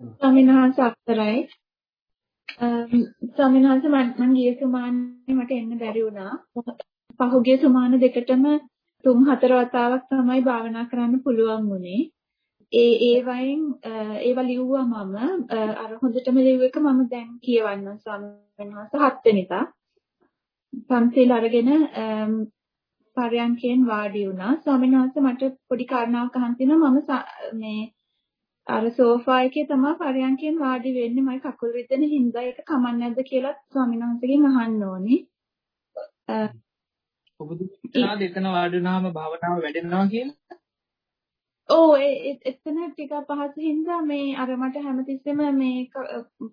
ස්වාමීන් වහන්සේ අක්තරයි. ස්වාමීන් වහන්සේ මම ගිය සුමානේ මට එන්න බැරි වුණා. පහුගිය සුමාන දෙකටම තුන් හතර වතාවක් තමයි භාවනා කරන්න පුළුවන් වුණේ. ඒ ඒ වයින් ඒවා ලිව්වා මම අර හොඳටම ලිව්ව එක මම දැන් කියවන්නම් ස්වාමීන් වහන්සේ හත් වෙනිදා. පන්සිල් අරගෙන පරයන්කෙන් වාඩි වුණා. ස්වාමීන් වහන්සේ මට පොඩි කාරණාවක් අහන්න තියෙනවා මම මේ අර සෝෆා එකේ තමයි පරයන්කෙන් වාඩි වෙන්නේ මම කකුල් රිදෙන හින්දා ඒක කමන්නේ නැද්ද කියලා ස්වාමීන් වහන්සේගෙන් අහන්න ඕනේ. ඔබ දුක්ඛනාද එතන වාඩි වුණාම භාවනාව වැඩෙනවා කියලා? ඔව් එතන ටික පහසු හින්දා මේ අර මට හැමතිස්සෙම මේ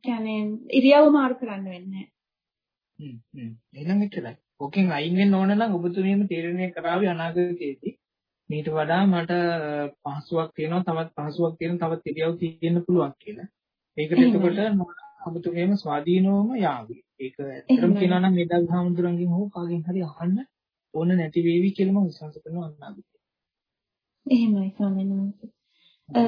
කියන්නේ ඉරියව් මාරු කරන්න වෙන්නේ හ්ම් හ්ම් එහෙනම් එච්චරයි. ඕකෙන් අයින් වෙන්න ඕන නම් ඔබතුමියම තීරණය කරાવી අනාගතයේදී මීට වඩා මට පහසුවක් තියෙනවා තවත් පහසුවක් තියෙන තවත් ඉරියව් තියෙන්න පුළුවන් කියලා. ඒකට එතකොට ඔබතුමියම ස්වාධීනවම යාවි. ඒක ඇත්තටම කියනවා නම් මේ දල්හාමුදුරන්ගෙන් හෝ කාගෙන් හරි අහන්න ඕන නැති වේවි කියලා මම විශ්වාස කරනවා අනාගතේ. එහෙමයි ස්වාමීන් වහන්සේ.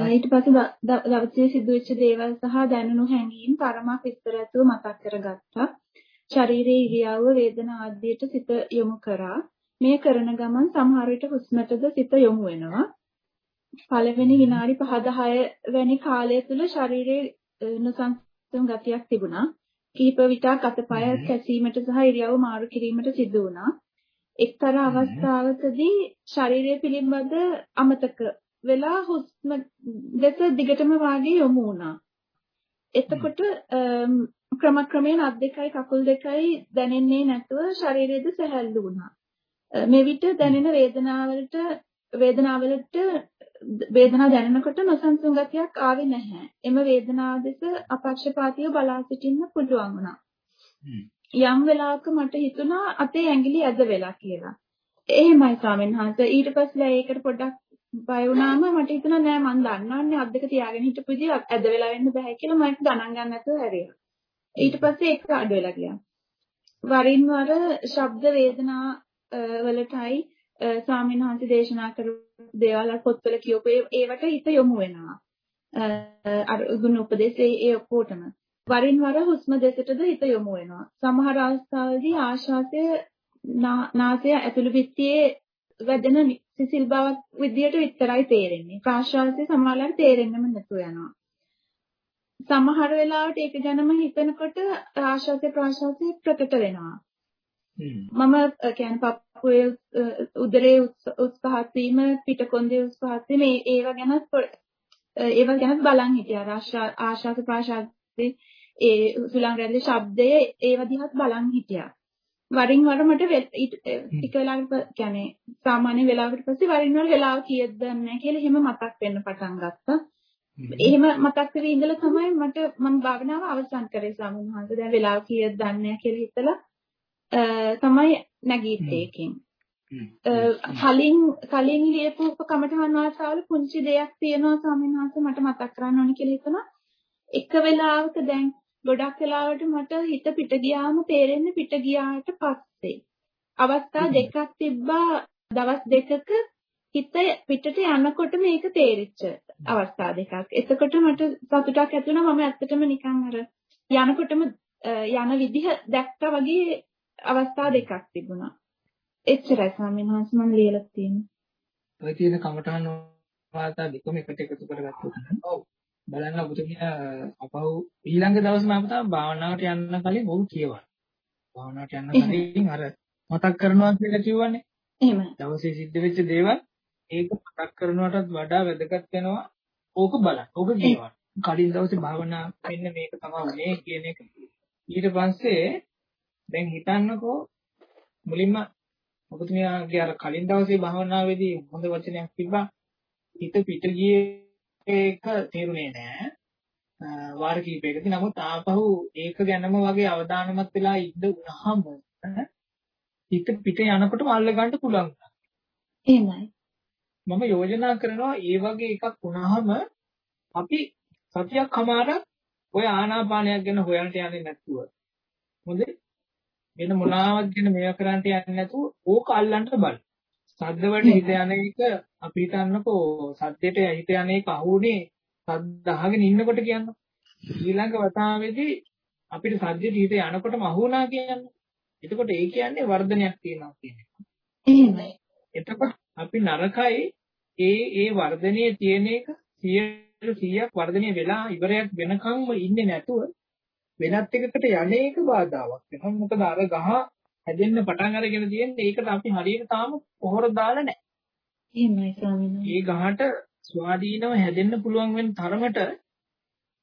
ඊට පස්සේ දවසේ සිදුවෙච්ච දේවල් සහ දැනුණු හැඟීම් තරමක් විස්තර ඇතුව මතක් කරගත්තා. ශරීරයේ ඉරියව්ව වේදනා ආදියට සිත යොමු කරා. මේ කරන ගමන් සමහර විට හුස්මටද සිත යොමු වෙනවා. පළවෙනි විනාඩි 5-10 වැනි කාලය තුල ශරීරයේ නොසන්සුන් ගතියක් තිබුණා. කීප විටක් අතපය කැසීමට සහ ඉරියව් මාරු කිරීමට සිදු වුණා. එක්තරා අවස්ථාවකදී ශරීරය පිළිබඳ අමතක වෙලා හුස්ම දෙස දිගටම වාගේ යොමු වුණා. එතකොට ක්‍රමක්‍රමයෙන් අත් දෙකයි කකුල් දෙකයි දැනෙන්නේ නැතුව ශරීරයේද සැහැල්ලු වුණා. මේ විට දැනෙන වේදනාවලට වේදනාවලට වේදනාව දැනෙනකොට නොසන්සුන් ගතියක් ආවේ නැහැ. එම වේදනාව දෙස අපක්ෂපාතීව බලා සිටින්න පුළුවන් වුණා. යම් වෙලාවක මට හිතුණා අතේ ඇඟිලි ඇද වෙලා කියලා. එහෙමයි ස්වාමීන් වහන්සේ. ඊට පස්සේ ඒකට පොඩ්ඩක් බය වුණාම මට හිතුණා නෑ මං දන්නවන්නේ අත් දෙක තියාගෙන හිටපු ඉතින් ඇද වෙලා වෙන්න බෑ කියලා මම ගණන් ගන්න නැතුව හැරියා. ඊට පස්සේ ඒක අඩු වෙලා ගියා. වරින් වර ශබ්ද වේදනා වලටයි ස්වාමීන් වහන්සේ දේශනා කරපු දේවල් පොත්වල කියපු ඒවට හිත යොමු වෙනවා. අර දුන්න උපදේශ ඒ ඔක්කොටම. වරින් වර හුස්ම දෙසටද හිත යොමු වෙනවා. සමහර අවස්ථාවලදී ආශාසය නාසය ඇතුළු පිටියේ වැදෙන සිසිල් බවක් විදියට විතරයි තේරෙන්නේ. ප්‍රාශ්වාසය සමහරවිට තේරෙන්නම නැතුව යනවා. සමහර වෙලාවට ඒක ගැනම හිතනකොට ආශාසය ප්‍රාශ්වාසය ප්‍රකට වෙනවා. මම කියන්නේ පපුවේ උදරයේ උත්සාහත් වීම පිටකොන්දේ උත්සාහත් වීම ඒවා ගැන ඒවා ගැන බලන් හිටියා. ආශාස ප්‍රාශාසයේ ඒ සුලං රැල්ලේ ශබ්දය ඒවා දිහාත් බලන් හිටියා. වරින් වර මට ටික වෙලාවකට කියන්නේ සාමාන්‍ය වෙලාවකට පස්සේ වරින් වර වෙලාව කීයද නැහැ කියලා එහෙම මතක් වෙන්න පටන් ගත්තා. එහෙම මතක් වෙවි ඉඳලා තමයි මට මම භාවනාව අවසන් කරේ ස්වාමීන් වහන්සේ. දැන් වෙලාව කීයද දන්නේ නැහැ කියලා හිතලා තමයි නැගීත්තේ එකෙන්. කලින් කලින් ලියපු කමඨහන් වාසාවල පුංචි දෙයක් තියෙනවා ස්වාමීන් වහන්සේ මට මතක් කරන්න ඕනේ කියලා හිතුණා. එක වෙලාවක දැන් ගොඩක් වෙලාවට මට හිත පිට ගියාම තේරෙන්නේ පිට ගියාට පස්සේ. අවස්ථා දෙකක් තිබ්බා දවස් දෙකක හිත පිටට යනකොට මේක තේරිච්ච අවස්ථා දෙකක්. එතකොට මට සතුටක් ඇති වුණා මම ඇත්තටම නිකන් අර යනකොටම යන විදිහ දැක්කා වගේ අවස්ථා දෙකක් තිබුණා. එච්චරයි ස්වාමීන් වහන්සේ මම ලියලා තියෙන්නේ. ඔය තියෙන කමඨහන් වාර්තා දෙකම එකට එකතු කරගත්තොත් ඔව් බලන්න ඔබතුමිය අපහු ඊළඟ දවසේ මම තමයි භාවනාවට යන්න කලින් ඕක කියවන්න. භාවනාවට යන්න කලින් අර මතක් කරනවා කියලා කිව්වනේ. එහෙමයි. දවසේ සිද්ධ වෙච්ච දේවල් ඒක මතක් කරනවටත් වඩා වැදගත් වෙනවා ඕක බලන්න. ඕක කියවන්න. කලින් දවසේ භාවනා වෙන්න මේක තමයි මේ කියන එක. ඊට පස්සේ දැන් හිතන්නකෝ මුලින්ම ඔබතුමියගේ අර කලින් දවසේ භාවනාවේදී හොඳ වචනයක් තිබ්බා හිත පිට ගියේ ඒක තේරුනේ නෑ වාර කිහිපයකදී නමුත් ආපහු ඒක ගැනම වගේ අවධානමත් වෙලා ඉඳ උනහම හිත පිට යනකොටම අල්ල ගන්න පුළුවන්. එහෙමයි. මම යෝජනා කරනවා ඒ වගේ එකක් වුණාම අපි සතියක් හමාරක් ඔය ආනාපානයක් ගැන හොයන්න යන්නේ නැතුව හොඳේ වෙන මොනවාවත් ගැන මේවා කරන්න යන්නේ නැතුව ඕක අල්ලන්න බලන්න. සද්ද වලට හිත යන එක අපි හිතන්නකෝ සද්දෙට හිත යන එක අහුනේ සද්ද අහගෙන ඉන්නකොට කියන්න. ඊළඟ වතාවේදී අපිට සද්දේ හිත යනකොටම අහු වුණා කියන්නේ. එතකොට ඒ කියන්නේ වර්ධනයක් තියෙනවා කියන එක. එහෙමයි. එතකොට අපි නරකයි ඒ ඒ වර්ධනයේ තියෙන එක 100ක් වර්ධනය වෙලා ඉවරයක් වෙනකම්ම ඉන්නේ නැතුව වෙනත් එකකට යන්නේක බාධාවක් වෙනවා. මොකද අර ගහ හැදෙන්න පටන් අරගෙන තියෙන්නේ ඒකට අපි හරියට තාම පොහොර දාලා නැහැ. එහෙමයි ස්වාමීන්. ඒ ගහට ස්වාධීනව හැදෙන්න පුළුවන් වෙන තරමට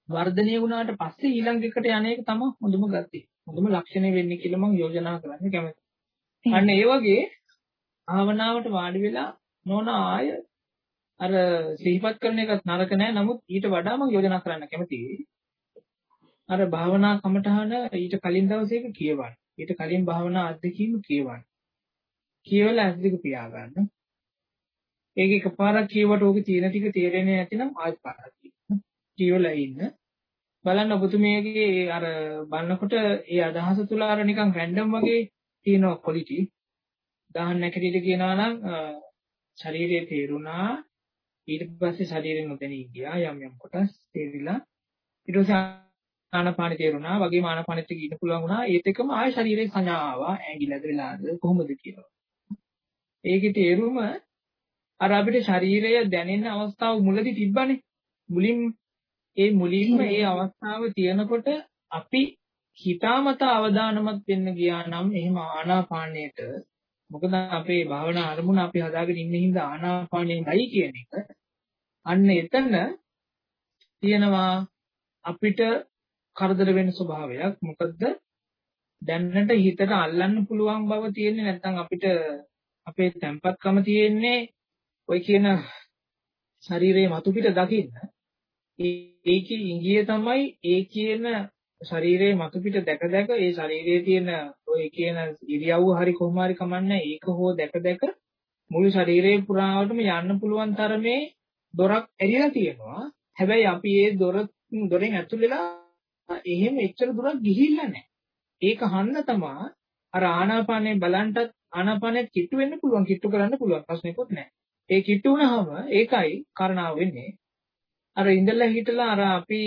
වර්ධනය වුණාට පස්සේ ඊළඟ එකට යන එක තමයි හොඳම ගතිය. හොඳම ලක්ෂණය වෙන්නේ කියලා මම යෝජනා කරන්න කැමතියි. අන්න ඒ වගේ භාවනාවට වාඩි වෙලා නොන ආය අර සිහිපත් කරන එකත් නරක නෑ. නමුත් ඊට වඩා මම යෝජනා කරන්න කැමතියි. අර භාවනා කමටහන ඊට කලින් දවසේක කියවන්න. ඊට කලින් භාවනා අත්දැකීම් කියවන්න. කියවලා ඇස් දෙක පියාගන්න. ඒක එකපාරක් කියවට ඕකේ තියෙන ටික තේරෙන්නේ නැතිනම් ආයෙත් පාරක් කියන්න. කියවලා ඉන්න. බලන්න ඔබතුමියගේ අර බලනකොට ඒ අදහස තුල අර නිකන් රැන්ඩම් වගේ තියෙන ක්වොලිටි. උදාහරණ නැකටිට කියනවා නම් ශරීරයේ තේරුණා ඊට පස්සේ ශරීරෙ නොදැනී ගියා යම් යම් කොටස් තේරිලා ඊට පස්සේ ආනාපානෙ තේරුණා වගේම ආනාපානෙත් ඉන්න පුළුවන් වුණා ඒත් එකම ආය ශරීරයේ සංඥා ආවා ඇඟිල්ලද වෙලාද කොහොමද කියලා. ඒකේ තේරුම අර අපිට ශරීරය දැනෙන අවස්ථාව මුලදී තිබ්බනේ. මුලින් ඒ මුලින්ම ඒ අවස්ථාව තියෙනකොට අපි හිතාමතා අවදානමත් වෙන්න ගියා නම් එහෙම ආනාපානයට මොකද අපේ භාවනා අරමුණ අපි හදාගෙන ඉන්න හින්දා ආනාපානයයි කියන එක අන්න එතන තියෙනවා අපිට කරදර වෙන ස්වභාවයක්. මොකද දැනට හිතට අල්ලන්න පුළුවන් බව තියෙන්නේ නැත්නම් අපිට අපේ තැම්පත්කම තියෙන්නේ ඔය කියන ශරීරයේ මතු පිට දකින්න. ඒකේ ඉංගිය තමයි ඒ කියන ශරීරයේ මතු පිට දැක දැක ඒ ශරීරයේ තියෙන ඔය කියන ඉරියව්ව හරි කොහොම හරි කමන්නේ ඒක හෝ දැක දැක මුළු ශරීරේ පුරාවටම යන්න පුළුවන් තරමේ දොරක් ඇරිලා තියෙනවා. හැබැයි අපි ඒ දොර දොරෙන් ඇතුල් වෙලා එහෙම එච්චර දුරක් ගිහිල්ලා නැහැ ඒක හන්ද තමයි අර ආනාපානේ බලන්ටත් ආනාපානෙත් කිට්ටු වෙන්න පුළුවන් කිට්ටු කරන්න පුළුවන් ප්‍රශ්නයක්වත් නැහැ ඒ කිට්ටු වුණාම ඒකයි කරණාව වෙන්නේ. අර ඉඳලා හිටලා අර අපි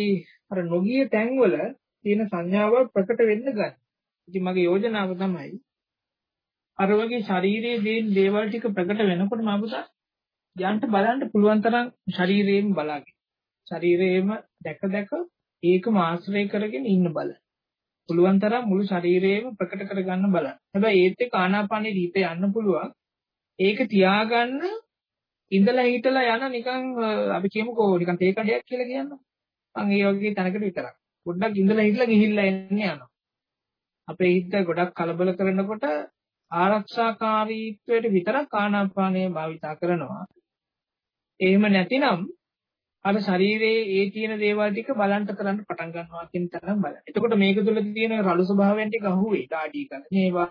අර නොගිය තැන්වල තියෙන සංඥාව ප්‍රකට වෙන්න ගන්න. ඉතින් මගේ යෝජනාව තමයි අර වගේ ශාරීරියේ දේන් දේවල් ටික ප්‍රකට වෙනකොට මාපුතා යන්ට බලන්න පුළුවන් තරම් ශරීරයෙන් බලාගෙන. ශරීරයේම දැක දැක ඒකම ආශ්‍රය කරගෙන ඉන්න බල. පුළුවන් තරම් මුළු ශරීරයේම ප්‍රකට කරගන්න බලන්න. හැබැයි ඒත් එක්ක ආනාපානෙ හිත යන්න පුළුවන්. ඒක තියාගන්න ඉඳලා හිටලා යන නිකන් අපි කියමුකෝ නිකන් තේ කඩයක් කියලා කියනවා. මං ඒ වගේ තැනකට විතරක්. පොඩ්ඩක් ඉඳලා හිටලා ගිහිල්ලා එන්නේ යනවා. අපේ හිත ගොඩක් කලබල කරනකොට ආරක්ෂාකාරීත්වයට විතරක් ආනාපානය භාවිතා කරනවා. එහෙම නැතිනම් අර ශරීරයේ ඒ තියෙන දේවල් ටික බලන්ට කරන්න පටන් ගන්නවා කියන තරම් බලන්න. එතකොට මේක තුළ තියෙන රළු ස්වභාවයන් ටික අහුවේ. ඩාඩි කරන ඒවා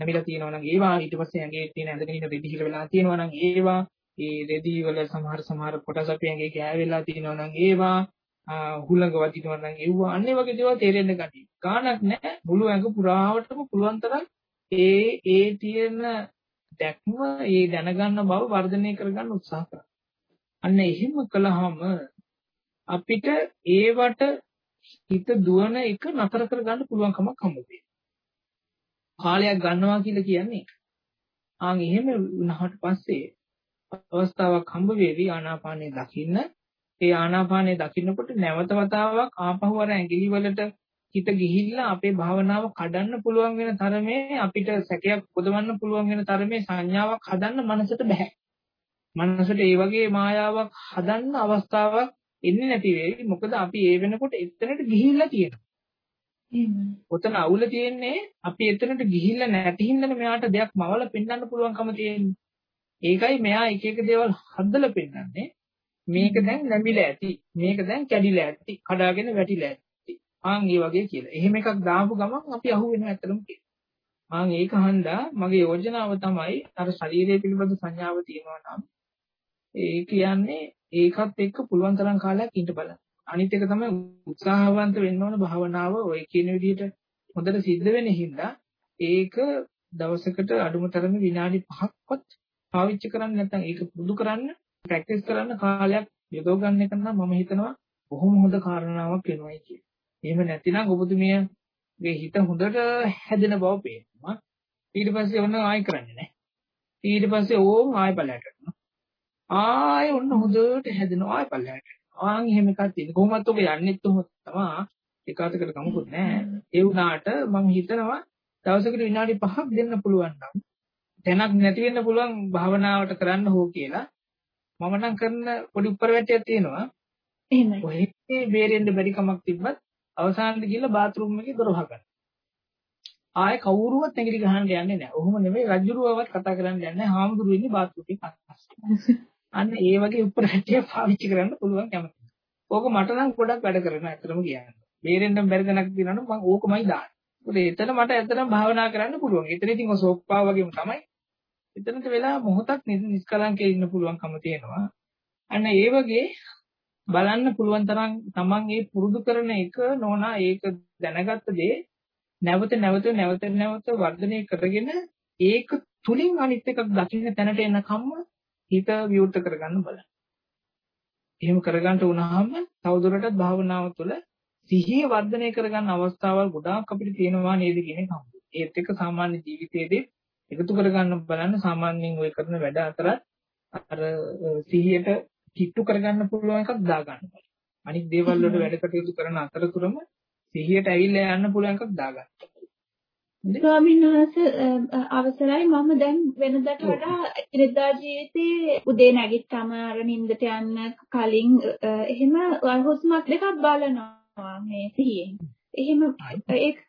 නැමිලා තියෙනවා නම් ඒවා ඊට පස්සේ ඇඟේ තියෙන ඇඳගෙන ඉන්න රෙදි හිල වෙලා තියෙනවා නම් ඒවා ඒ රෙදි වල සමහර සමහර කොටස් අපේ ඇඟේ කෑවෙලා තියෙනවා නම් ඒවා හුලඟ වදිනවා නම් ඒවා අන්නේ වගේ දේවල් තේරෙන්න ගනී. ගානක් නැහැ මුළු ඇඟ පුරාවටම පුළුවන් තරම් ඒ ඒ තියෙන දැක්ම ඒ දැනගන්න බව වර්ධනය කරගන්න උත්සාහ කරනවා. අන්න එහෙම කළාම අපිට ඒවට හිත දුවන එක නතර කරගන්න පුළුවන්කමක් හම්බ කාලයක් ගන්නවා කියලා කියන්නේ. ආන් එහෙම වුණාට පස්සේ අවස්ථාවක් හම්බ වෙවි ආනාපානේ දකින්න. ඒ ආනාපානේ දකින්නකොට නැවත වතාවක් ආපහු අර ඇඟිලි වලට හිත ගිහිල්ලා අපේ භාවනාව කඩන්න පුළුවන් වෙන තරමේ අපිට සැකයක් පොදවන්න පුළුවන් වෙන තරමේ සංඥාවක් හදන්න මනසට බෑ. මනසට ඒ වගේ මායාවක් හදන්න අවස්ථාවක් එන්නේ නැති වෙයි. මොකද අපි ඒ වෙනකොට එතනට ගිහිල්ලා තියෙනවා. ඔතන අවුල තියෙන්නේ අපි එතනට ගිහිල්ලා නැති හින්දානේ මෙයාට දෙයක් මවල පෙන්වන්න පුළුවන්කම තියෙන්නේ. ඒකයි මෙයා එක එක දේවල් හදලා පෙන්වන්නේ. මේක දැන් නැමිලා ඇති. මේක දැන් කැඩිලා ඇති. කඩාගෙන වැටිලා ඇති. ආන් ඒ වගේ කියලා. එහෙම එකක් දාපු ගමන් අපි අහුවෙනවා ඇත්තටම කියලා. ආන් ඒක හන්දා මගේ යෝජනාව තමයි අර ශරීරය පිළිබඳ සංඥාව තියෙනවා නම් ඒ කියන්නේ ඒකත් එක්ක පුළුවන් තරම් කාලයක් ඉඳ බලන්න. අනිත් එක තමයි උත්සාහවන්ත වෙන්න ඕන භාවනාව ඔය කියන විදිහට හොඳට සිද්ධ වෙන හින්දා ඒක දවසකට අඩුම තරමේ විනාඩි 5ක්වත් පාවිච්චි කරන්න නැත්නම් ඒක පුරුදු කරන්න ප්‍රැක්ටිස් කරන්න කාලයක් යොදව ගන්න එක නම් මම හිතනවා බොහොම හොඳ කාරණාවක් වෙනවයි කියන්නේ. එහෙම නැතිනම් ඔබතුමියගේ හිත හොඳට හැදෙන බව පේනවා. ඊට පස්සේ ඔන්න ආයෙ කරන්නේ නැහැ. ඊට පස්සේ ඕම් ආයෙ බලයට යනවා. ආයෙ ඔන්න හොඳට හැදෙනවා ආයෙ බලයට. ආන් එහෙම එකක් තියෙන. කොහොමත් ඔබ යන්නෙත් උහම තමයි ඒකාතකට කමකුත් නැහැ. ඒ වුණාට මම හිතනවා දවසකට විනාඩි 5ක් දෙන්න පුළුවන් නම් තැනක් නැති වෙන්න පුළුවන් භාවනාවට කරන්න හෝ කියලා මම නම් කරන පොඩි උප්පරවැටියක් තියෙනවා. එහෙමයි. ඔහෙ බේරෙන්න බැරි කමක් තිබ්බත් අවසානයේ ගිහලා බාත් รู ම් එකේ දොර වහගන්න. ආයේ කවුරුවත් නැගිලි ගහන්න යන්නේ නැහැ. ඔහොම නෙමෙයි රජුරුවවත් කතා කරන්න යන්නේ නැහැ. හාමුදුරු ඉන්නේ බාත් รู එකේ පස්සේ. අන්න ඒ වගේ උප්පරවැටිය පාවිච්චි කරන්න පුළුවන් කැමතියි. ඕක මට නම් ගොඩක් වැඩ කරනවා ඇත්තටම කියන්නේ. බේරෙන්න බැරි තැනක් තියෙනවා නම් මම ඕකමයි දාන්නේ. ඒත් එතන මට ඇත්තටම භාවනා කරන්න පුළුවන්. එතන ඉතින් ඔය සෝප්පා වගේම තමයි. එතනට වෙලා මොහොතක් නිස්කලංකේ ඉන්න පුළුවන්කම තියෙනවා. අන්න ඒ වගේ බලන්න පුළුවන් තරම් තමන් ඒ පුරුදු කරන එක නෝනා ඒක දැනගත්ත දේ නැවත නැවත නැවත නැවත වර්ධනය කරගෙන ඒක තුලින් අනිත් එකක් දකින්න තැනට එනකම්ම හිත විවෘත කරගන්න බලන්න. එහෙම කරගන්න උනහම තවදුරටත් භාවනාව තුළ සිහිය වර්ධනය කරගන්න අවස්ථාවල් ගොඩාක් අපිට තියෙනවා නේද කියන එක හම්බුනේ. ඒත් එක්ක සාමාන්‍ය ජීවිතයේදී එකතු කරගන්න බලන්න සාමාන්‍යයෙන් ඔය කරන වැඩ අතර අර සිහියට කිට්ටු කරගන්න පුළුවන් එකක් දාගන්න. අනිත් දේවල් වලට වැඩ කටයුතු කරන අතරතුරම සිහියට ඇවිල්ලා යන්න පුළුවන් එකක් දාගන්න. ස්වාමීන් වහන්සේ අවසරයි මම දැන් වෙනදට වඩා එදිනදා ජීවිතේ උදේ නැගිට්ටම අර නිින්දට යන්න කලින් එහෙම හුස්මක් දෙකක් බලනවා මේ සිහියෙන්. එහෙම ඒක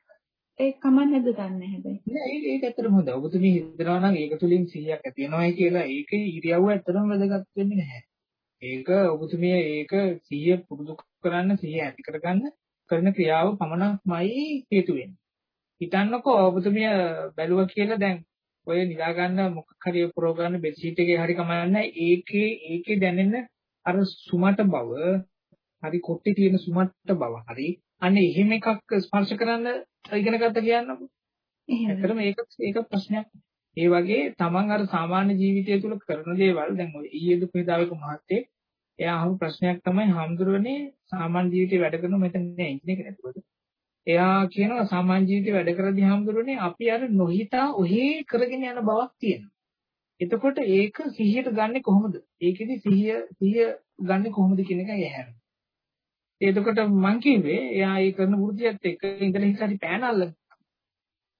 ඒක කමන්න නැද්ද දන්නේ හැබැයි. නෑ ඒක ඇත්තටම හොඳයි. ඔබතුමී හිතනවා නම් ඒක තුලින් 100ක් ඇති වෙනවයි කියලා ඒකේ ඉරියව්ව ඇත්තටම වැදගත් වෙන්නේ නැහැ. ඒක ඔබතුමිය ඒක 100 පුරුදු කරන්න 100 ඇති කරගන්න කරන ක්‍රියාව පමණක්මයි හේතු වෙන්නේ. හිතන්නකෝ ඔබතුමිය බැලුවා කියලා දැන් ඔය නිදා ගන්න මොකක් හරි ප්‍රෝග්‍රෑම් බෙඩ් ෂීට් එකේ හරි කමන්නේ ඒකේ ඒකේ දැනෙන අර සුමට බව හරි කොට්ටේ තියෙන සුමට බව හරි අන්න එහෙම එකක් ස්පර්ශ කරන්න ඉගෙන ගත්ත කියන්නකෝ. ඇත්තටම ඒක ඒක ප්‍රශ්නයක්. ඒ වගේ තමන් අර සාමාන්‍ය ජීවිතය තුළ කරන දේවල් දැන් ඔය ඊයේ දුපේදාවක මහත්තයෙක් එයා අහපු ප්‍රශ්නයක් තමයි හාමුදුරනේ සාමාන්‍ය ජීවිතේ වැඩ කරන මෙතන නෑ එන්ජින් එක නේද? එයා කියනවා සාමාන්‍ය ජීවිතේ වැඩ කරද්දී හාමුදුරනේ අපි අර නොහිතා ඔහේ කරගෙන යන බවක් තියෙනවා. එතකොට ඒක සිහියට ගන්නෙ කොහොමද? ඒකෙදි සිහිය සිහිය ගන්නෙ කොහොමද කියන එකයි ඇහැරෙන්නේ. එතකොට මං කිව්වේ එයා ඒ කරන වෘත්තියත් එක්ක ඉඳලා හිටලා පෑන අල්ලන.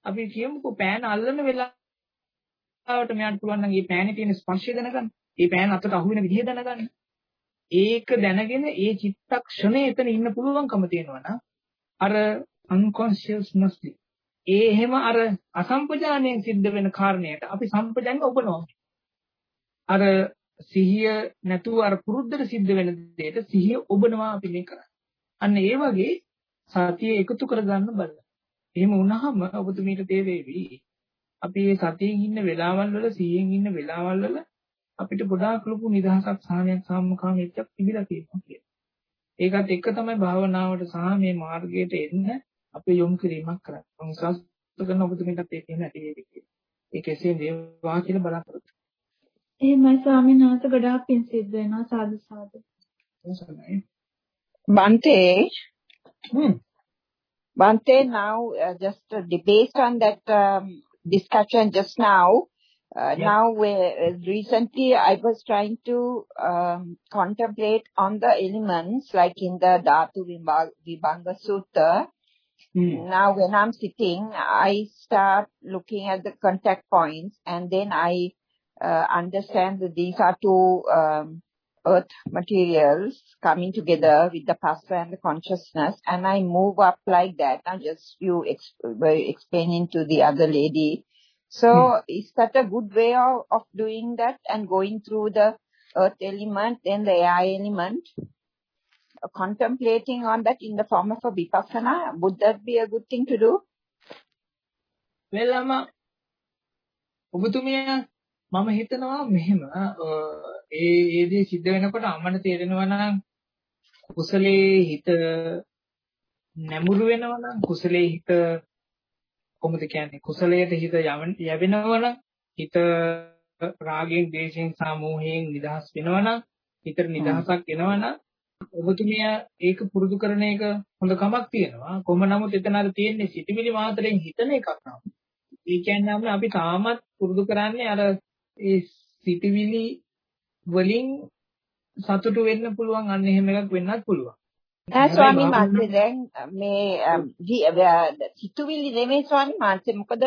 අපි කියමුකෝ පෑන අල්ලන වෙලාවට මෙයාට පුළුවන් නම් මේ පෑනේ තියෙන ස්පර්ශය දැනගන්න. මේ පෑන අතට අහු වෙන විදිහ දැනගන්න. ඒක දැනගෙන ඒ චිත්තක්ෂණය එතන ඉන්න පුළුවන්කම තියෙනවා නම් අර unconsciousness ඒ එහෙම අර අසම්පජානයෙන් සිද්ධ වෙන කාරණයට අපි සම්පජානෙ ඔබනවා. අර සිහිය නැතුව අර පුරුද්දට සිද්ධ වෙන දෙයට සිහිය ඔබනවා අපි මේ කරන්නේ. අන්න ඒ වගේ සතිය එකතු කරගන්න බලන්න. එහෙම වුණාම ඔබතුමීට තේරෙවි අපි මේ සතියෙන් ඉන්න වෙලාවල් වල සිහියෙන් ඉන්න වෙලාවල් වල අපිට ගොඩාක් ලොකු නිදහසක් සාහනයක් සම්මුඛාමීච්චක් තිබිලා තියෙනවා කියලා. ඒකත් එක්ක තමයි භාවනාවට සහ මේ මාර්ගයට එන්න අපි යොමු කිරීමක් කරන්නේ. මම විශ්වාස කරන ඔබතුමීටත් ඒක එහෙම ඇති වෙයි කියලා. ඒක එසේ වේවා කියලා බලාපොරොත්තු එහෙමයි ස්වාමීන් වහන්සේ ගොඩාක් පින් සිද්ධ වෙනවා සාදු සාදු. Bante, hmm. Bante, now uh, just uh, based on that um, discussion just now, uh, yeah. now uh, recently I was trying to um, contemplate on the elements like in the Dhatu Vibhanga Sutta. Hmm. Now when I'm sitting, I start looking at the contact points and then I uh, understand that these are two um, earth materials coming together with the pasta and the consciousness and I move up like that. Now just you ex- were explaining to the other lady. So hmm. is that a good way of, of doing that and going through the earth element, then the air element, contemplating on that in the form of a vipassana, would that be a good thing to do? Well, Amma, ඔබතුමිය මම හිතනවා මෙහෙම ඒ ඒ දේ සිද්ධ වෙනකොට අම්මට තේරෙනවා නම් කුසලයේ හිත නැමුරු වෙනවා නම් කුසලයේ හිත කොහොමද කියන්නේ කුසලයට හිත යවෙනවා නම් හිත රාගයෙන් දේශයෙන් සමෝහයෙන් නිදහස් වෙනවා නම් හිතට නිදහසක් එනවා නම් ඔබතුමිය ඒක පුරුදු කරන එක හොඳ කමක් තියෙනවා. කොහොම නමුත් එතන අර තියෙන්නේ සිටිවිලි මාත්‍රෙන් හිතන එකක් නම. ඒ කියන්නේ අපි තාමත් පුරුදු කරන්නේ අර ඒ සිටිවිලි වලින් සතුටු වෙන්න පුළුවන් අන්න එහෙම එකක් වෙන්නත් පුළුවන්. නෑ ස්වාමීන් වහන්සේ දැන් මේ සිතුවිලි නෙමෙයි ස්වාමීන් වහන්සේ මොකද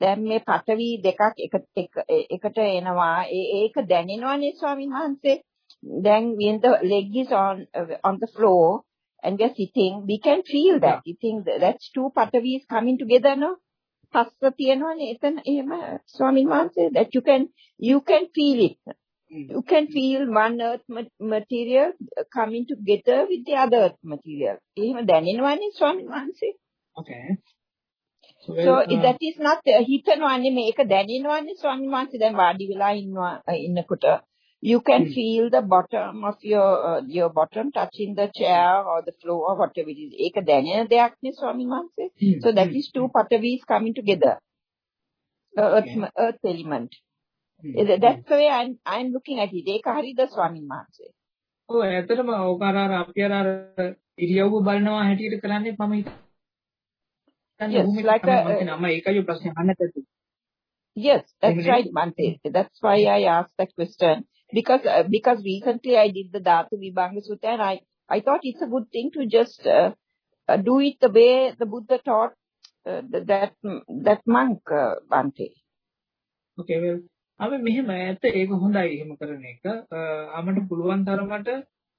දැන් මේ පටවි දෙකක් එකට එනවා ඒක දැනෙනවනේ ස්වාමීන් වහන්සේ then when the leg is on uh, on the floor and we are sitting, we can feel that. You think that that's two patavis coming together, no? පස්ස තියෙනවනේ එතන එහෙම ස්වාමීන් වහන්සේ that you can you can feel it mm. you can feel one earth material coming together with the other earth material එහෙම දැනෙනවනේ ස්වාමීන් වහන්සේ okay so, so uh, that is not හිතනවන්නේ මේක දැනෙනවන්නේ ස්වාමීන් වහන්සේ දැන් වාඩි වෙලා ඉන්නවා ඉන්නකොට you can mm. feel the bottom of your uh, your bottom touching the chair or the floor or whatever it is ඒක දැනෙන දෙයක් නේ ස්වාමීන් වහන්සේ mm. so that is two patavis coming together the earth yeah. earth element mm. that's the way i'm i'm looking at it ඒක හරිද ස්වාමීන් වහන්සේ ඔව් ඇත්තටම ඕක අර අර අපි අර ඉරියව්ව බලනවා හැටියට කරන්නේ මම හිතන්නේ yes, like a, මම ඒකයි ප්‍රශ්නේ අහන්න තත්තු Yes, that's right, Bante. That's why I asked that question. Because uh, because recently I did the Dhatu Vibhanga Sutta and I, I thought it's a good thing to just uh, uh, do it the way the Buddha taught uh, that that monk uh, Bante. Okay well අපි මෙහෙම ඇත්ත ඒක හොඳයි එහෙම කරන එක. අපිට පුළුවන් තරමට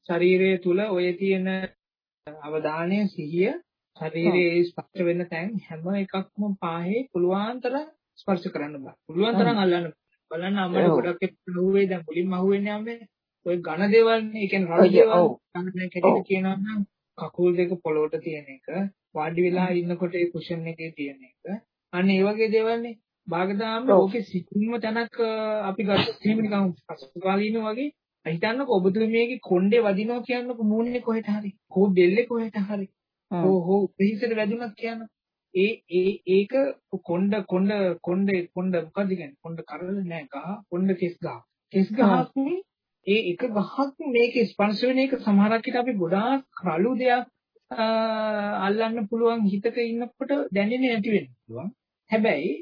ශරීරය තුල ඔය තියෙන අවධානය සිහිය ශරීරයේ ස්පර්ශ වෙන තැන් හැම එකක්ම පාහේ පුළුවන් තරම් ස්පර්ශ කරන්න බෑ. පුළුවන් තරම් අල්ලන්න බලන්න අම්මට ගොඩක් අහුවේ දැන් මුලින්ම අහුවෙන්නේ අම්මේ. ඔය ඝන දේවල්නේ ඒ කියන්නේ රළු දේවල්. ගන්න කැටිට කියනවා නම් කකුල් දෙක පොළොවට තියෙන එක වාඩි වෙලා ඉන්නකොට ඒ කුෂන් එකේ තියෙන එක. අන්න ඒ වගේ දේවල්නේ භාගදාම ඕකේ සිතින්ම තැනක් අපි ගත්තොත් එහෙම නිකන් පසුකාලීන වගේ. හිතන්නකො ඔබතුමියගේ කොණ්ඩේ වදිනවා කියන්නකො මූණේ කොහෙට හරි කෝ බෙල්ලේ කොහෙට හරි. හෝ හෝ පිහිසට වැදුනක් කියන්නකො ඒ ඒ ඒක කොණ්ඩ කොණ්ඩ කොණ්ඩේ කොණ්ඩ මොකද කියන්නේ? කොණ්ඩ කරල නෑ ගහ කොණ්ඩ කෙස් ගහ. කෙස් ගහක් ඒ එක ගහක් මේක ස්පර්ශ වෙන එක සමහරක් විට අපි ගොඩාක් රළු දෙයක් අල්ලන්න පුළුවන් හිතක ඉන්නකොට දැනෙන්නේ නැති වෙන්න පුළුවන්. හැබැයි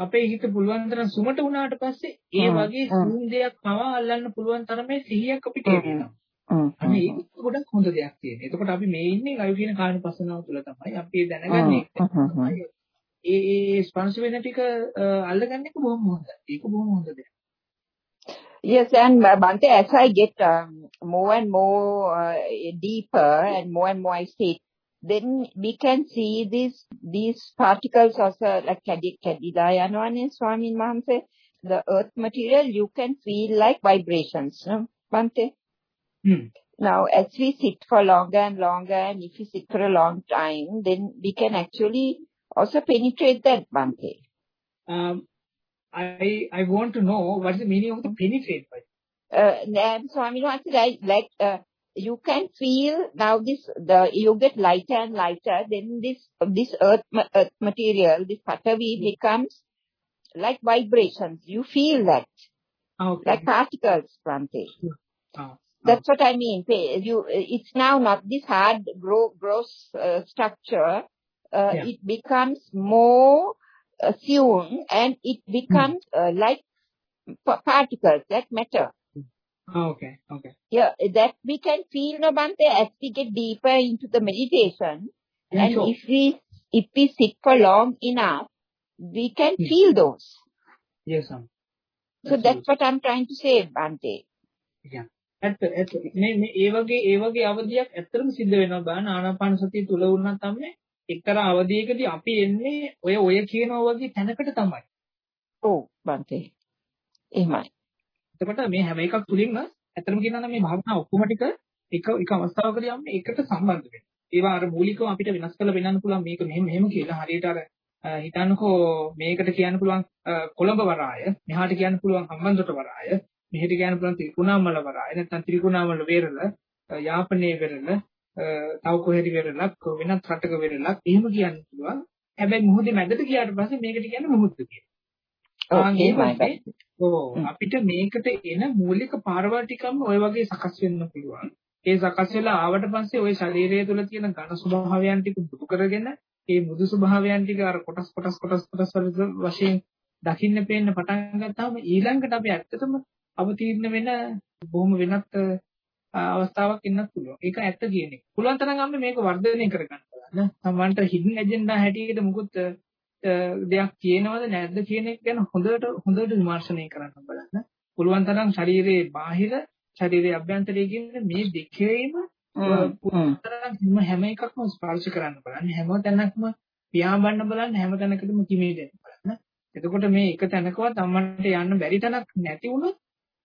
අපේ හිත පුළුවන් තරම් සුමට වුණාට පස්සේ ඒ වගේ සූම් දෙයක් පවා අල්ලන්න පුළුවන් තරමේ සිහියක් අපිට එනවා අනේ ඒක ගොඩක් හොඳ දෙයක් තියෙනවා. එතකොට අපි මේ ඉන්නේ ගය කියන කායනපසනාව තුළ තමයි. අපි දැනගන්නේ ඒ ඒ ස්පර්ශ වෙන ටික අල්ලගන්න එක බොහොම හොඳයි. ඒක බොහොම හොඳ දෙයක්. Yes, and Bante, as I get um, more and more uh, deeper and more and more I sit, then we can see these these particles also like Kadila Yanwani Swami Mahamse, the earth material, you can feel like vibrations, no, Bante? Hmm. Now, as we sit for longer and longer, and if we sit for a long time, then we can actually also penetrate that Bhante. Um, I I want to know what is the meaning of the penetrate. Uh, Swami I like uh, you can feel now this the you get lighter and lighter. Then this this earth, earth material, this patavi becomes like vibrations. You feel that, okay. like particles, Bhante. Oh. That's what I mean. You, it's now not this hard, gross uh, structure. Uh, yeah. It becomes more assumed and it becomes uh, like particles, like matter. Oh, okay, okay. Yeah, that we can feel, no, Bante, as we get deeper into the meditation. Yeah, and sure. if we if we sit for long enough, we can yes. feel those. Yes, ma'am. So that's what I'm trying to say, Bante. Yeah. ඇත්ත ඇත්ත මේ මේ ඒ වගේ ඒ වගේ අවධියක් ඇත්තටම සිද්ධ වෙනවා බලන්න ආනාපාන සතිය තුල වුණා තමයි එක්තරා අවධියකදී අපි එන්නේ ඔය ඔය කියනවා වගේ තැනකට තමයි. ඔව් බන්තේ. එහෙමයි. එතකොට මේ හැම එකක් තුලින්ම ඇත්තටම කියනවා නම් මේ භාවනා ඔක්කොම ටික එක එක අවස්ථාවකදී යන්නේ එකට සම්බන්ධ වෙනවා. ඒවා අර මූලිකව අපිට වෙනස් කරලා වෙන්නන්න පුළුවන් මේක මෙහෙම මෙහෙම කියලා හරියට අර හිතන්නකෝ මේකට කියන්න පුළුවන් කොළඹ වරාය මෙහාට කියන්න පුළුවන් හම්බන්තොට වරාය මෙහෙට කියන්න පුළුවන් ත්‍රිකුණාමල වරාය නැත්නම් ත්‍රිකුණාමල වේරළ යාපනයේ වෙරළ තව කොහෙරි වෙරළක් වෙනත් රටක වෙරළක් එහෙම කියන්න පුළුවන් හැබැයි මුහුදේ මැදට ගියාට පස්සේ මේකට කියන්නේ මුහුද්ද කියලා. ඔව් අපිට මේකට එන මූලික පාරවල් ටිකම ওই වගේ සකස් වෙන්න පුළුවන්. ඒ සකස් වෙලා ආවට පස්සේ ওই ශරීරය තුළ තියෙන ඝන ස්වභාවයන් ටික දුරු කරගෙන ඒ මුදු ස්වභාවයන් ටික අර කොටස් කොටස් කොටස් කොටස් වශයෙන් දකින්න පේන්න පටන් ගත්තාම ඊළඟට අපි ඇත්තටම අවතීර්ණ වෙන බොහොම වෙනත් අවස්ථාවක් ඉන්නත් පුළුවන්. ඒක ඇත්ත කියන එක. පුළුවන් තරම් අපි මේක වර්ධනය කරගන්න බලන්න. සමහරට හිඩන් ඇජෙන්ඩා හැටියට මුකුත් දෙයක් කියනවද නැද්ද කියන එක ගැන හොඳට හොඳට විමර්ශනය කරන්න බලන්න. පුළුවන් තරම් ශරීරයේ බාහිර ශරීරයේ අභ්‍යන්තරයේ කියන මේ දෙකේම පුතරන් හැම එකක්ම ස්පර්ශ කරන්න බලන්න හැම තැනක්ම පියාඹන්න බලන්න හැම තැනකටම කිමේ දෙන්න බලන්න එතකොට මේ එක තැනකවත් අම්මන්ට යන්න බැරි තැනක් නැති වුණොත්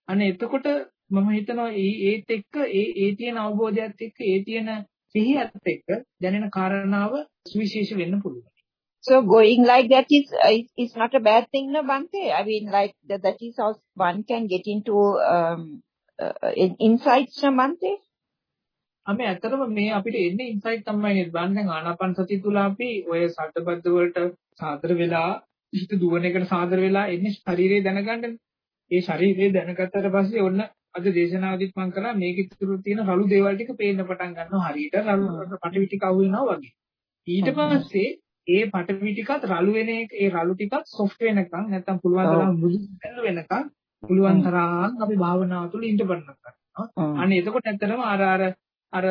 අනේ එතකොට මම හිතනවා ඒ ඒත් එක්ක ඒ ඒ තියෙන අවබෝධයත් එක්ක ඒ තියෙන සිහියත් එක්ක දැනෙන කාරණාව සුවිශේෂ වෙන්න පුළුවන් So going like that is is, is not a bad thing, no, Bante. I mean, like that, that is how one can get into um, uh, in, insights, no, Bante. අපි ඇත්තටම මේ අපිට එන්නේ ඉන්සයිට් තමයි නේද බලන්න දැන් ආනාපාන සතිය තුල අපි ඔය සද්දබද්ද වලට සාදර වෙලා හිත දුවන එකට සාදර වෙලා එන්නේ ශරීරය දැනගන්නනේ. ඒ ශරීරය දැනගත්තට පස්සේ ඔන්න අද දේශනාවදිත් මම කරා මේකෙ තුරු තියෙන රළු දේවල් ටික පේන්න පටන් ගන්නවා. හරියට රළු පටවි ටික අහු වෙනවා වගේ. ඊට පස්සේ ඒ පටවි ටිකත් රළු වෙන එක ඒ රළු ටිකත් සොෆ්ට් වෙනකන් නැත්තම් පුළුවන් තරම් මෘදු වෙනකන් පුළුවන් තරම් අපි භාවනාව තුළ ඉඳ බලනවා. අනේ එතකොට ඇත්තටම අර අර අර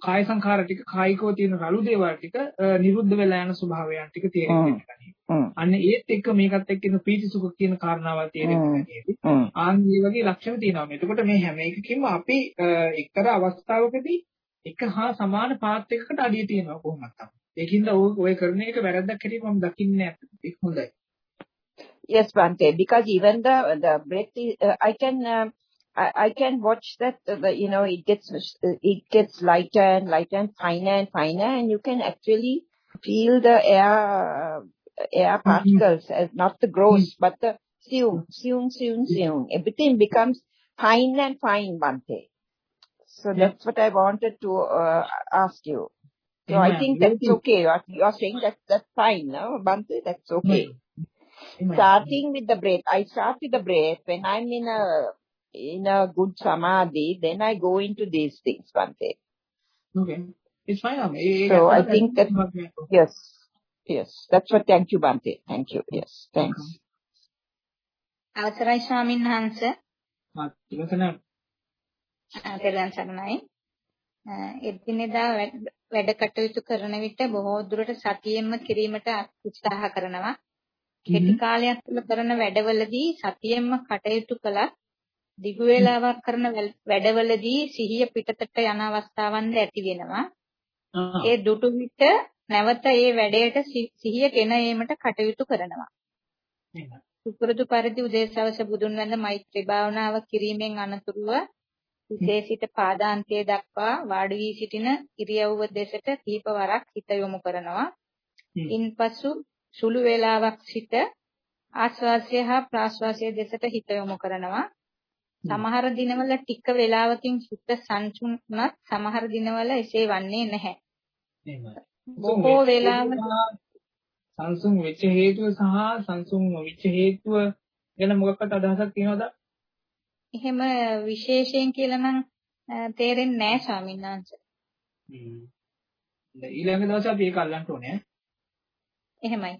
කාය සංඛාර ටික කායිකව තියෙන රළු දේවල් ටික නිරුද්ධ වෙලා යන ස්වභාවයන් ටික තේරෙන්නේ අන්න ඒත් එක්ක මේකත් එක්ක ඉන්න ප්‍රීති සුඛ කියන කාරණාවල් තේරෙන්නේ නැති. ආන් මේ වගේ ලක්ෂණ තියෙනවා. එතකොට මේ හැම එකකින්ම අපි එක්තරා අවස්ථාවකදී එක හා සමාන පාත් එකකට අඩිය තියෙනවා කොහොමද තමයි. ඒකින්ද ඔය කරන එක වැරද්දක් හැටියට මම දකින්නේ නැහැ. ඒක හොඳයි. Yes, Bante, because even the the breath, uh, I can uh, I, I can watch that, uh, you know, it gets, it gets lighter and lighter and finer and finer and you can actually feel the air, uh, air mm-hmm. particles, mm-hmm. as not the gross, mm-hmm. but the seung, seung, seung, seung. Everything becomes fine and fine, Bante. So that's what I wanted to uh, ask you. So yeah. I think that's okay. You're, you're saying that that's fine, no, Bante? That's okay. Starting with the breath. I start with the breath when I'm in a in a good samadhi, then I go into these things, Bante. Okay. It's fine. So I think that, yes, yes. That's what, thank you, Bante. Thank you. Yes, thanks. අවසරයි ස්වාමීන් වහන්සේ. ඉවසන පෙරවන් සරණයි. එදිනෙදා වැඩ කටයුතු කරන විට බොහෝ දුරට සතියෙන්ම කිරීමට උත්සාහ කරනවා. කෙටි කාලයක් තුළ කරන වැඩවලදී සතියෙන්ම කටයුතු කළත් දිගු වේලාවක් කරන වැඩවලදී සිහිය පිටතට යන අවස්ථාවන්ද ඇති වෙනවා. ඒ දුටු විට නැවත ඒ වැඩයට සිහිය ගෙන ඒමට කටයුතු කරනවා. සුපුරුදු පරිදි උදේසවස බුදුන් වැඳ මෛත්‍රී භාවනාව කිරීමෙන් අනතුරුව සිට පාදාන්තයේ දක්වා වාඩි වී සිටින ඉරියව්ව දෙසට කීප වරක් හිත යොමු කරනවා. ඉන්පසු සුළු වේලාවක් සිට ආස්වාසය හා ප්‍රාස්වාසය දෙසට හිත යොමු කරනවා. සමහර දිනවල ටික වේලාවකින් සුත්ත සංසුන්වත් සමහර දිනවල එසේ වන්නේ නැහැ. බොහෝ වේලාවල සංසුන් වෙච්ච හේතුව සහ සංසුන් නොවිච්ච හේතුව ගැන මොකක්වත් අදහසක් තියෙනවද? එහෙම විශේෂයෙන් කියලා නම් තේරෙන්නේ නැහැ ස්වාමීන් වහන්සේ. ඊළඟ දවසේ අපි ඒක අල්ලන්න ඕනේ. එහෙමයි.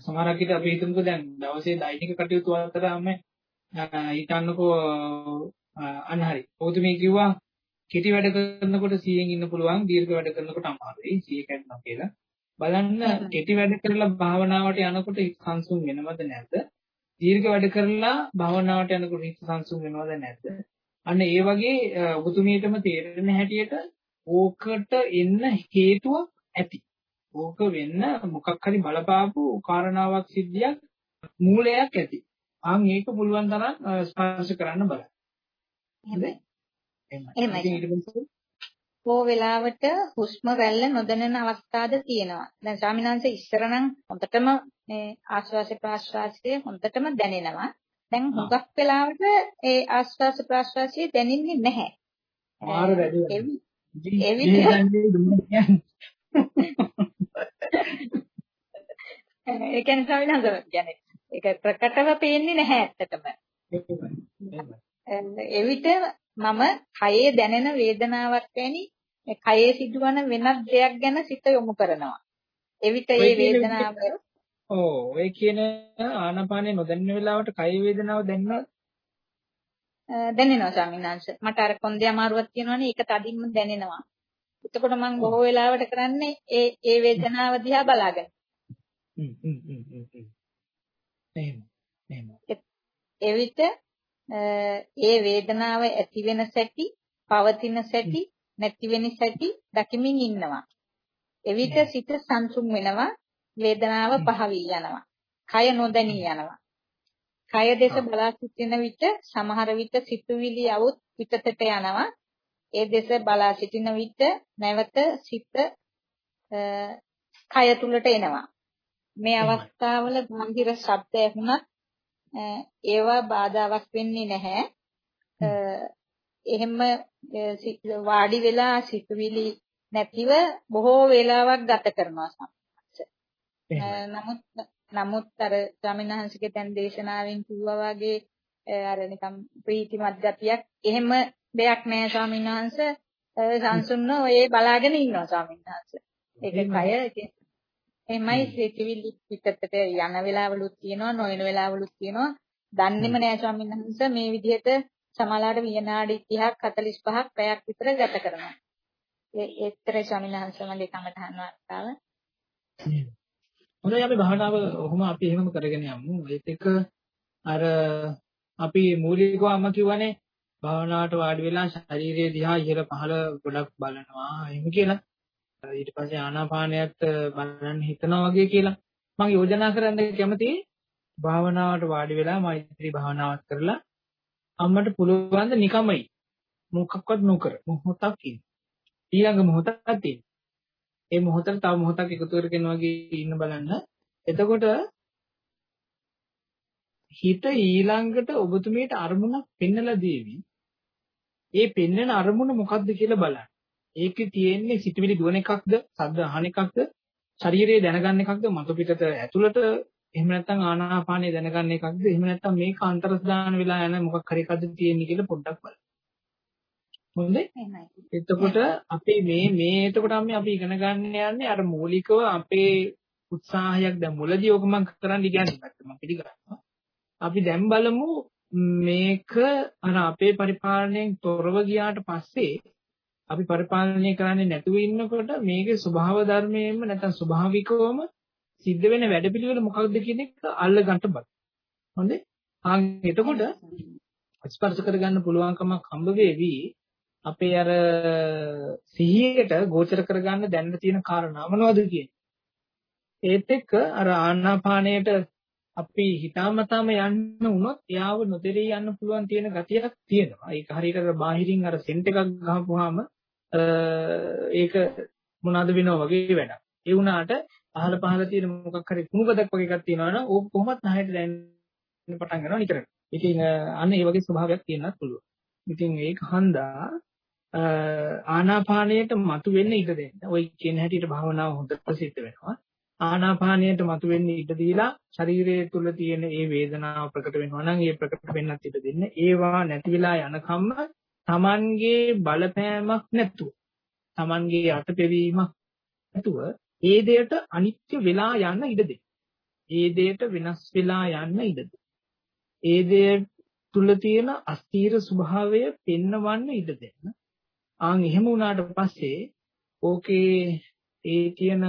සමහරක් විට අපි හිතමුකෝ දැන් දවසේ දෛනික කටයුතු අතරම හිතන්නකෝ අන්න හරි. ඔබතුමී කිව්වා කෙටි වැඩ කරනකොට 100න් ඉන්න පුළුවන් දීර්ඝ වැඩ කරනකොට අමාරුයි 100 කැඩනවා කියලා. බලන්න කෙටි වැඩ කරලා භාවනාවට යනකොට සංසුන් වෙනවද නැද්ද? දීර්ඝ වැඩ කරලා භාවනාවට යනකොට හිත සංසුන් වෙනවද නැද්ද? අන්න ඒ වගේ ඔබතුමීටම තේරෙන හැටියට ඕකට එන්න හේතුවක් ඇති. ඕක වෙන්න මොකක් හරි බලපාපු කාරණාවක් සිද්ධියක් මූලයක් ඇති. ආන් ඒක පුළුවන් තරම් ස්පර්ශ කරන්න බලන්න. එහෙමයි. එහෙමයි. කෝ වෙලාවට හුස්ම රැල්ල නොදැනෙන අවස්ථාද තියෙනවා. දැන් වහන්සේ ඉස්සර නම් හොඳටම මේ ආශ්වාස ප්‍රාශ්වාසයේ හොඳටම දැනෙනවා. දැන් හුඟක් වෙලාවට ඒ ආශ්වාස ප්‍රාශ්වාසයේ දැනෙන්නේ නැහැ. මාර වැඩි. ඒ කියන්නේ වහන්සේ කියන්නේ ඒක ප්‍රකටව පේන්නේ නැහැ ඇත්තටම. එවිට මම කයේ දැනෙන වේදනාවක් වැනි කයේ සිදුවන වෙනත් දෙයක් ගැන සිත යොමු කරනවා. එවිට ඒ වේදනාව ඔව් ඔය කියන ආනාපානේ නොදැන්න වෙලාවට කය වේදනාව? දැනෙනවා ස්වාමීන් වහන්සේ. මට අර කොන්දේ අමාරුවක් තියෙනවනේ ඒක තදින්ම දැනෙනවා. එතකොට මම බොහෝ වෙලාවට කරන්නේ ඒ ඒ වේදනාව දිහා බලාගෙන. හ්ම් හ්ම් හ්ම් හ්ම්. එහෙම. එහෙම. එවිට ඒ වේදනාව ඇති වෙන සැටි, පවතින සැටි, නැති වෙන සැටි දකිමින් ඉන්නවා. එවිට සිත සංසුන් වෙනවා, වේදනාව පහවි යනවා. කය නොදැනී යනවා. කය දෙස බලා සිටින විට සමහර විට සිතුවිලි આવුත් පිටතට යනවා. ඒ දෙස බලා සිටින විට නැවත සිත කය තුලට එනවා. මේ අවස්ථාවල ගාම්භීර ශබ්ද ඇහුණත් ඒවා බාධාවක් වෙන්නේ නැහැ. එහෙම වාඩි වෙලා සිතුවිලි නැතිව බොහෝ වේලාවක් ගත කරනවා සම්පස්ස. නමුත් නමුත් අර ස්වාමින්වහන්සේගේ දැන් දේශනාවෙන් කිව්වා වගේ අර නිකම් ප්‍රීතිමත් ගතියක් එහෙම දෙයක් නෑ ස්වාමින්වහන්සේ සංසුන්ව ඔය බලාගෙන ඉන්නවා ස්වාමින්වහන්සේ. ඒක කය එහෙමයි සිතිවිලි පිටතට යන වෙලාවලුත් තියෙනවා නොයන වෙලාවලුත් තියෙනවා. දන්නේම නෑ ස්වාමීන් වහන්සේ මේ විදිහට සමහරවිට විනාඩි 30ක් 45ක් පැයක් විතර ගත කරනවා. ඒ ඒතරේ ස්වාමීන් වහන්සේ මගේ කමටහන් වාර්තාව. හොඳයි අපි භාවනාව ඔහොම අපි එහෙමම කරගෙන යමු. ඒත් එක අර අපි මූලිකව අම්ම කිව්වනේ භාවනාවට වාඩි වෙලා ශරීරයේ දිහා ඉහළ පහළ ගොඩක් බලනවා එහෙම කියලා. ඊට පස්සේ ආනාපානයත් බලන්න හිතනවා වගේ කියලා. මම යෝජනා කරන්න කැමතියි භාවනාවට වාඩි වෙලා මෛත්‍රී භාවනාවක් කරලා අම්මට පුළුවන් ද නිකමයි. මොකක්වත් නොකර. මොහොතක් ඉන්න. ඊළඟ මොහොතක් තියෙන ඒ මොහොතට තව මොහොතක් එකතු කරගෙන වගේ ඉන්න බලන්න. එතකොට හිත ඊළඟට ඔබතුමීට අරමුණක් පෙන්නලා දෙවි. ඒ පෙන්නන අරමුණ මොකක්ද කියලා බලන්න. ඒකේ තියෙන්නේ සිතුවිලි දුවන එකක්ද, සද්ද අහන එකක්ද, ශරීරයේ දැනගන්න එකක්ද, මතු පිටට ඇතුළට එහෙම නැත්නම් ආනාපානය දැනගන්න එකක්ද, එහෙම නැත්නම් මේක අන්තර්ස්දාන වෙලා යන මොකක් හරි එකක්ද තියෙන්නේ කියලා පොඩ්ඩක් බලන්න. හොඳයි. එතකොට අපි මේ මේ එතකොට අපි ඉගෙන ගන්න යන්නේ අර මූලිකව අපේ උත්සාහයක් දැන් මුලදී ඔක මම කරන්න ඉගන්නේ නැත්නම් මම පිළිගන්නවා. අපි දැන් බලමු මේක අර අපේ පරිපාලනයෙන් තොරව ගියාට පස්සේ අපි පරිපාලනය කරන්නේ නැතුව ඉන්නකොට මේකේ ස්වභාව ධර්මයෙන්ම නැත්නම් ස්වභාවිකවම සිද්ධ වෙන වැඩපිළිවෙල මොකක්ද කියන එක අල්ල ගන්න බල. හොඳේ? ආන් එතකොට ස්පර්ශ කරගන්න පුළුවන්කමක් හම්බ වෙවි. අපේ අර සිහියට ගෝචර කරගන්න දැනන තියෙන කාරණා මොනවද කියන්නේ? ඒත් එක්ක අර ආනාපානයට අපි හිතාමතාම යන්න වුණොත් එයාව නොදෙරී යන්න පුළුවන් තියෙන ගතියක් තියෙනවා. ඒක හරියට බාහිරින් අර සෙන්ට් එකක් ගහපුවාම ඒක මොනවාද වෙනව වගේ වැඩක්. ඒ වුණාට අහල පහල තියෙන මොකක් හරි කුණුපදක් වගේ එකක් තියෙනවා නම් ඕක කොහොමත් නැහැට දැනෙන්න පටන් ගන්නවා නිතරම. ඉතින් අන්න ඒ වගේ ස්වභාවයක් තියෙන්නත් පුළුවන්. ඉතින් ඒක හන්දා ආනාපානයට මතු වෙන්න ඉඩ දෙන්න. ওই කියන හැටියට භාවනාව හොඳට ප්‍රසිද්ධ වෙනවා. ආනාපානයට මතු වෙන්න ඉඩ දීලා ශරීරයේ තුල තියෙන ඒ වේදනාව ප්‍රකට වෙනවා නම් ඒ ප්‍රකට වෙන්නත් ඉඩ දෙන්න. ඒවා නැති වෙලා යනකම්ම Tamanගේ බලපෑමක් නැතුව Tamanගේ අතපෙවීමක් නැතුව ඒ දෙයට අනිත්‍ය වෙලා යන්න ඉඩ දෙන්න. ඒ දෙයට වෙනස් වෙලා යන්න ඉඩ දෙන්න. ඒ දෙය තුල තියෙන අස්තීර ස්වභාවය පෙන්වන්න ඉඩ දෙන්න. ආන් එහෙම වුණාට පස්සේ ඕකේ ඒ තියෙන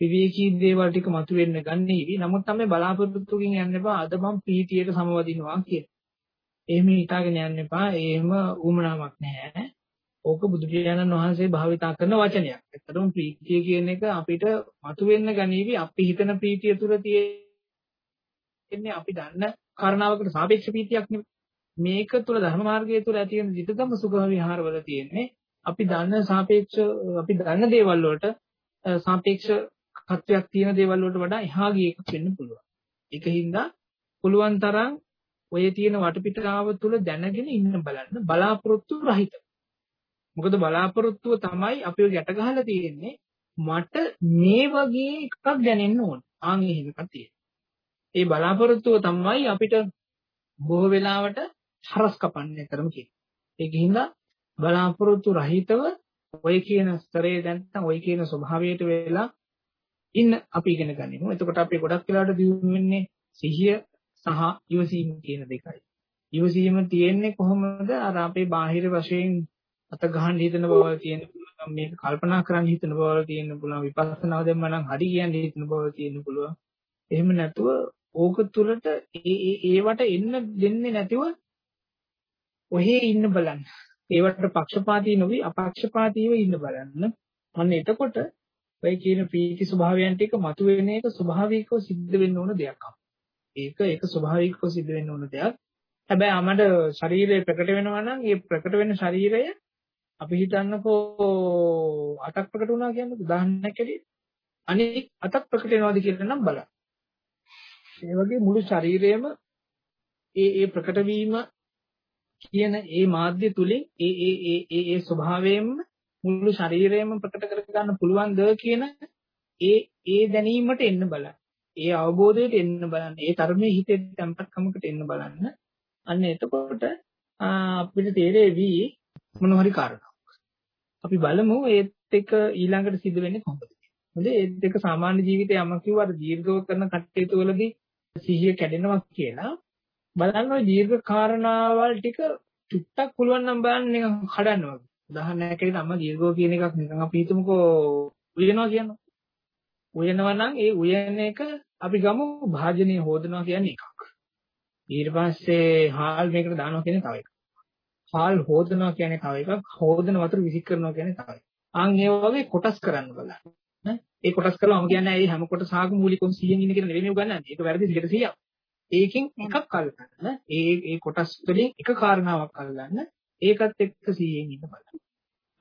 විවේකී දේවල් ටික මතුවෙන්න ගන්නේවි. නමුත් තමයි බලාපොරොත්තුකින් යන්න එපා. අද මම පීතියට සමවදිනවා කියලා. එහෙම හිතාගෙන යන්න එපා. එහෙම උමනාවක් නැහැ. ඕක බුදු පියාණන් වහන්සේ භාවිතා කරන වචනයක්. ඇත්තටම ප්‍රීතිය කියන එක අපිට මතුවෙන්න ගනීවි අපි හිතන ප්‍රීතිය තුල තියෙන්නේ අපි දන්න කාරණාවකට සාපේක්ෂ ප්‍රීතියක් නෙවෙයි. මේක තුල ධර්ම මාර්ගය තුල ඇති වෙන විතකම සුඛ විහාරවල තියෙන්නේ අපි දන්න සාපේක්ෂ අපි දන්න දේවල් වලට සාපේක්ෂ කත්වයක් තියෙන දේවල් වලට වඩා එහා ගිය එකක් වෙන්න පුළුවන්. ඒකින්ද පුළුවන් තරම් ඔය තියෙන වටපිටාව තුල දැනගෙන ඉන්න බලන්න බලාපොරොත්තු රහිත. මොකද බලාපොරොත්තුව තමයි අපිව ගැට ගහලා තියෙන්නේ මට මේ වගේ එකක් දැනෙන්න ඕන. ආන් එහෙම එකක් තියෙනවා. ඒ බලාපොරොත්තුව තමයි අපිට බොහෝ වෙලාවට හරස් කපන්නේ තරම කියන. ඒකින්ද බලාපොරොත්තු රහිතව ඔය කියන ස්තරයේ දැන් ඔය කියන ස්වභාවයට වෙලා ඉන්න අපි ඉගෙන ගන්නෙමු. එතකොට අපි ගොඩක් වෙලාවට දියුණු වෙන්නේ සිහිය සහ ඉවසීම කියන දෙකයි. ඉවසීම තියෙන්නේ කොහොමද? අර අපේ බාහිර වශයෙන් අත ගහන්න හිතන බව තියෙන පුළුවන් මේක කල්පනා කරන්න හිතන බව තියෙන පුළුවන් විපස්සනාව දෙන්න නම් හරි කියන්නේ හිතන බව තියෙන පුළුවන්. එහෙම නැතුව ඕක තුලට ඒ ඒවට එන්න දෙන්නේ නැතිව ඔහේ ඉන්න බලන්න. ඒවට පක්ෂපාතී නොවි අපක්ෂපාතීව ඉන්න බලන්න. අන්න එතකොට ඔය කියන පීති ස්වභාවයන් ටික මතුවෙන එක ස්වභාවිකව සිද්ධ වෙන්න ඕන දෙයක්. ඒක ඒක ස්වභාවිකව සිද්ධ වෙන්න ඕන දෙයක්. හැබැයි අපමණ ශරීරය ප්‍රකට වෙනවා නම් ඒ ප්‍රකට වෙන ශරීරය අපි හිතන්නකෝ අතක් ප්‍රකට වුණා කියන්නේ උදාහරණයක් ඇරෙයි. අනිත් අතක් ප්‍රකට වෙනවාද කියලා නම් බලන්න. ඒ වගේ මුළු ශරීරයම ඒ ඒ ප්‍රකට වීම කියන ඒ මාධ්‍ය තුලින් ඒ ඒ ඒ ඒ ඒ ස්වභාවයෙන්ම මුළු ශරීරයම ප්‍රකට කර ගන්න පුළුවන්ද කියන ඒ ඒ දැනීමට එන්න බලන්න. ඒ අවබෝධයට එන්න බලන්න. ඒ ධර්මයේ හිතේ tempatකමකට එන්න බලන්න. අන්න එතකොට අපිට තේරෙවි මොන හරි කාරණාවක්. අපි බලමු ඒත් එක ඊළඟට සිද්ධ වෙන්නේ කොහොමද. හොඳ ඒත් එක සාමාන්‍ය ජීවිතේ යම කිව්වා දීර්ඝව කරන කටයුතු වලදී සිහිය කැඩෙනවා කියලා බලන්න ওই දීර්ඝ කාරණාවල් ටික චුට්ටක් පුළුවන් නම් බලන්න නිකන් කඩන්න වගේ. උදාහරණයක් ඇරෙන්න අම්මා දීර්ඝව කියන එකක් නිකන් අපි හිතමුකෝ උයනවා කියනවා. උයනවා නම් ඒ උයන එක අපි ගමු භාජනය හොදනවා කියන්නේ එකක්. ඊට පස්සේ හාල් මේකට දානවා කියන්නේ තව එකක්. හාල් හොදනවා කියන්නේ තව එකක්. හොදන වතුර විසික් කරනවා කියන්නේ තව එකක්. ආන් ඒ වගේ කොටස් කරන්න බලන්න. ඒ කොටස් කරලා මම කියන්නේ ඒ හැම කොටසාක මූලිකවම 100න් ඉන්න කියලා නෙවෙයි උගන්නන්නේ. ඒක වැරදි 100ක්. ඒකෙන් එකක් අල්ලන්න. ඒ ඒ කොටස් වලින් එක කාරණාවක් අල්ලන්න. ඒකත් එක්ක 100න් ඉන්න බලන්න.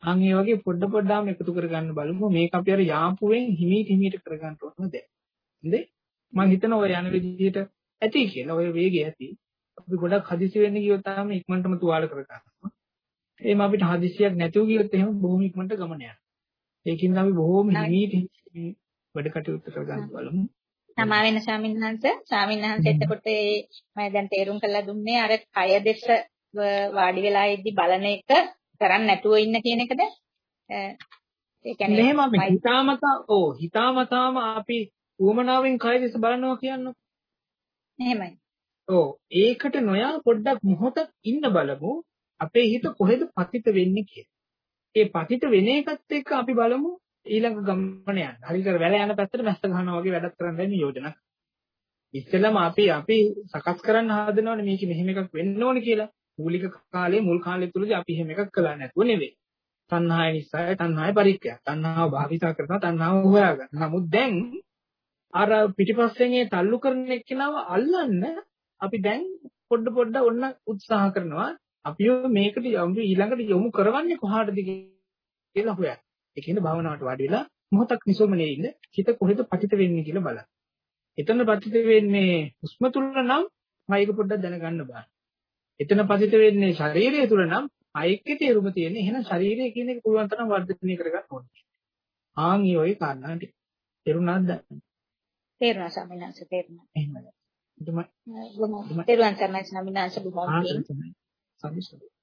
අන් ඒ වගේ පොඩ පොඩ්ඩාම එකතු කරගන්න බලමු. මේක අපි අර යාපුවෙන් හිමීට හිමීට කරගන්න ඕන දෙයක්. හරිද? මම හිතනවා ඔය යන විදිහට ඇති කියලා. ඔය වේගය ඇති. අපි ගොඩක් හදිසි වෙන්න ගියොත් තාම ඉක්මනටම තුවාල කරගන්නවා. එහෙම අපිට හදිසියක් නැතුව ගියොත් එහෙම බොහොම ඉක්මනට ගමන යනවා. ඒකින් අපි බොහොම හිමීට වැඩ කටයුතු කරගන්න බලමු. සමා වෙන ස්වාමින්වහන්ස ස්වාමින්වහන්ස එතකොට මම දැන් තේරුම් කරලා දුන්නේ අර කය දෙස වාඩි වෙලා ඉද්දි බලන එක කරන්නේ නැතුව ඉන්න කියන එකද ඒ කියන්නේ මෙහෙම අපි හිතාමතා ඕ හිතාමතාම අපි උවමනාවෙන් කය දෙස බලනවා කියන්නේ එහෙමයි ඔව් ඒකට නොයා පොඩ්ඩක් මොහොතක් ඉන්න බලමු අපේ හිත කොහෙද පතිත වෙන්නේ කියලා. ඒ පතිත වෙන එකත් එක්ක අපි බලමු ඊළඟ ගමන යන්න. හරියට වැල යන පැත්තට මැස්ස ගන්නවා වගේ වැඩක් කරන්න දැන් යෝජනා. ඉස්සෙල්ලාම අපි අපි සකස් කරන්න හදනවනේ මේක මෙහෙම එකක් වෙන්න ඕනේ කියලා. මූලික කාලේ මුල් කාලේ තුලදී අපි එහෙම එකක් කළා නැතුව නෙවෙයි. තණ්හාය නිසාය තණ්හාය පරික්කය. තණ්හාව භාවිතා කරනවා තණ්හාව හොයාගන්න. නමුත් දැන් අර පිටිපස්සෙන් ඒ තල්ලු කරන එක්කනව අල්ලන්න අපි දැන් පොඩ පොඩ ඔන්න උත්සාහ කරනවා අපිව මේකට යමු ඊළඟට යොමු කරවන්නේ කොහාටද කියලා හොයන්න. ඒ කියන්නේ භාවනාවට වාඩි වෙලා මොහොතක් නිසොමනේ ඉන්න හිත කොහෙද පතිත වෙන්නේ කියලා බලන්න. එතන පතිත වෙන්නේ හුස්ම තුල නම් මයික පොඩ්ඩක් දැනගන්න බෑ. එතන පතිත වෙන්නේ ශරීරය තුල නම් අයික්කේ තේරුම තියෙන්නේ එහෙනම් ශරීරය කියන එක පුළුවන් තරම් වර්ධනය කරගන්න ඕනේ. ආන් ඒ වගේ කාරණා ටික. තේරුණාද දැන්? තේරුණා ස්වාමීනාංශ තේරුණා. එහෙමයි. තේරුවන් සර්ණයි ස්වාමීනාංශ බොහොම පිං. සම්පූර්ණ